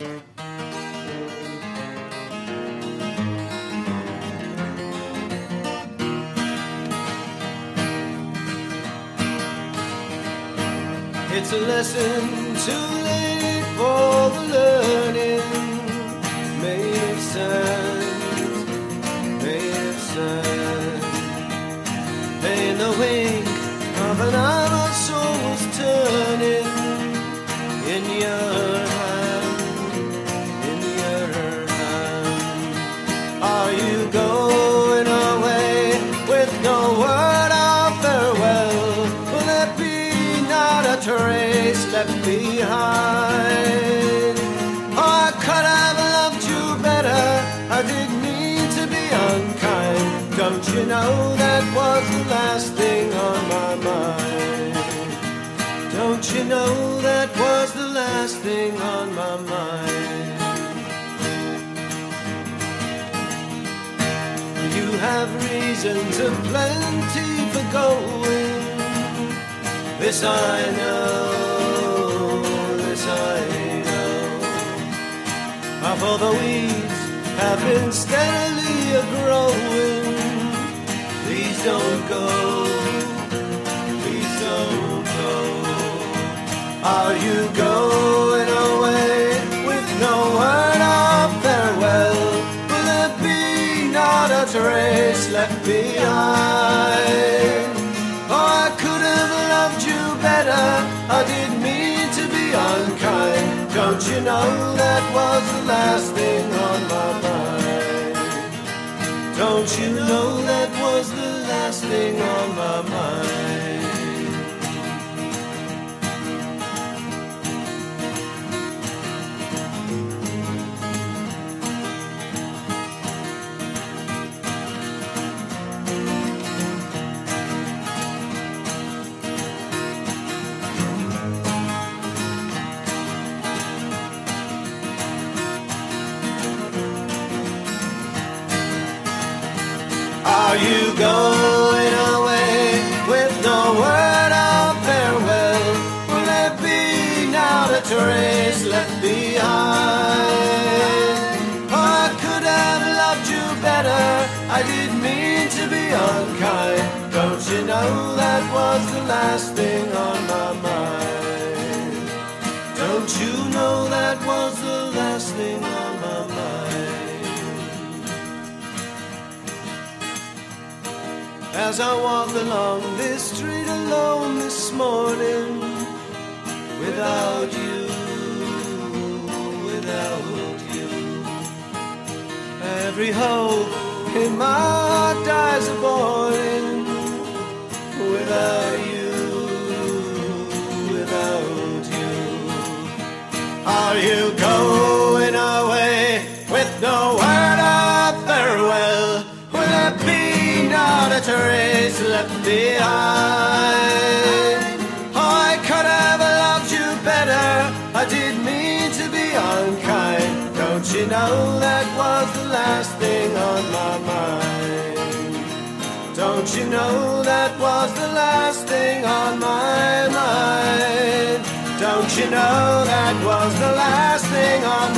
It's a lesson too late for the learning. May sense, may sense. In the wink of an eye, my soul's turning in your left behind? Oh, I could have loved you better. I didn't mean to be unkind. Don't you know that was the last thing on my mind? Don't you know that was the last thing on my mind? You have reasons aplenty for going. This I know, Of the weeds have been steadily a growing. Please don't go, please don't go. Are you going away with no word of farewell? Will there be not a trace left behind? Oh, I could have loved you better. I didn't mean to be unkind. Don't you know that the last thing on my mind? Don't you know that was the last thing on my mind? Are you going away with no word of farewell? Will there be not a trace left behind? Oh, I could have loved you better. I didn't mean to be unkind. Don't you know that was the last thing on my mind? Don't you know that was As I walk along this street alone this morning, without you, without you, every hope in my heart dies a born. Without you, without you, are you going left behind? Oh, I could have loved you better. I didn't mean to be unkind. Don't you know that was the last thing on my mind? Don't you know that was the last thing on my mind? Don't you know that was the last thing on